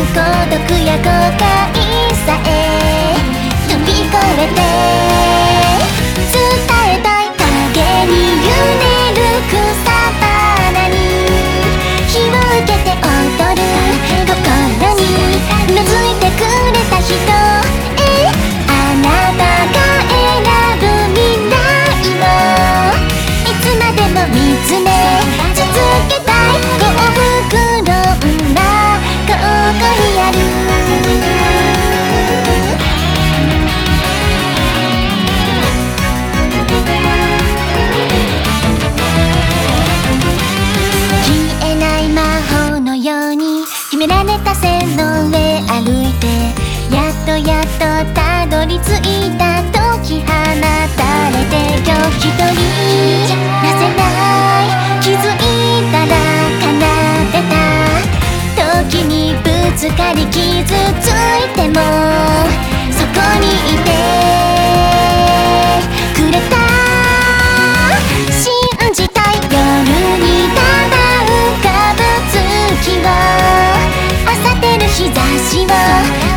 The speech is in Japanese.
孤独や後悔さえ飛び越えてやっとたどり着いた時放たれて今日一人なぜない気づいたら奏でた時にぶつかり傷ついてもそこにいてくれた信じたい夜にただ浮かぶ月を朝照る日差しを